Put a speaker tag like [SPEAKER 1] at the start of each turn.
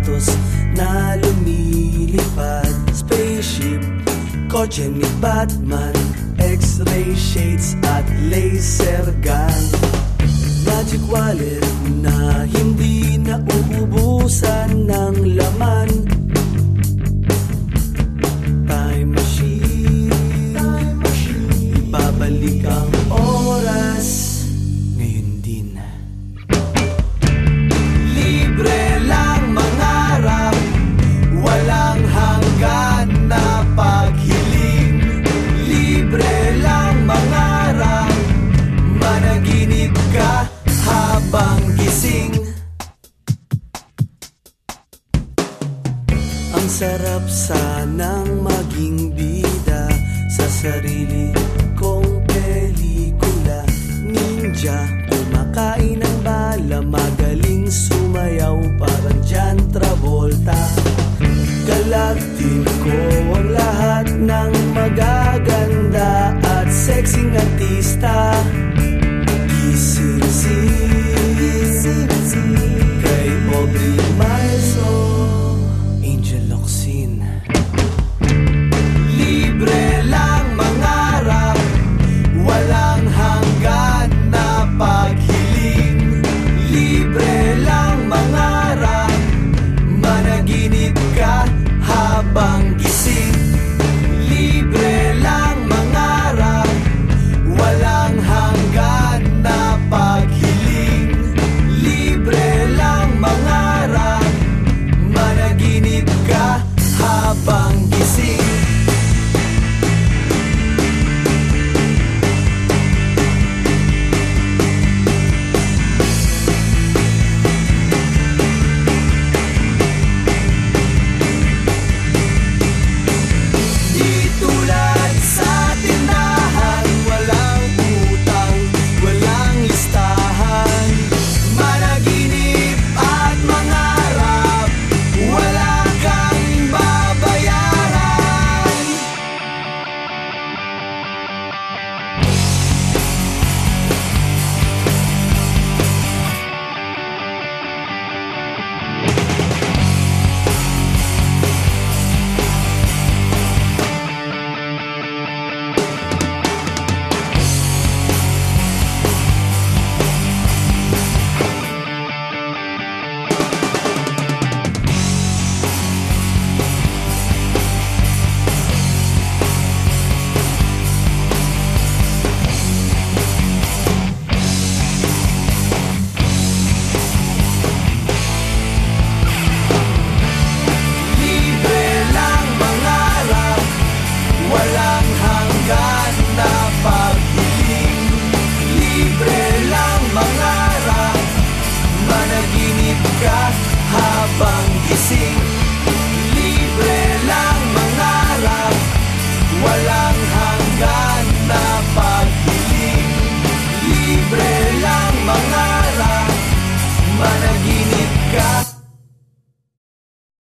[SPEAKER 1] sapatos na lumilipad. Spaceship, kotse ni Batman X-ray shades at laser gun. Magic wallet na hindi nauubusan ng love. sarap sanang maging bida Sa sarili kong pelikula. Ninja, kumakain ng bala Magaling sumayaw, parang John Travolta. Galactic ko ang lahat ng magaganda At sexy sexing artista. Kahabang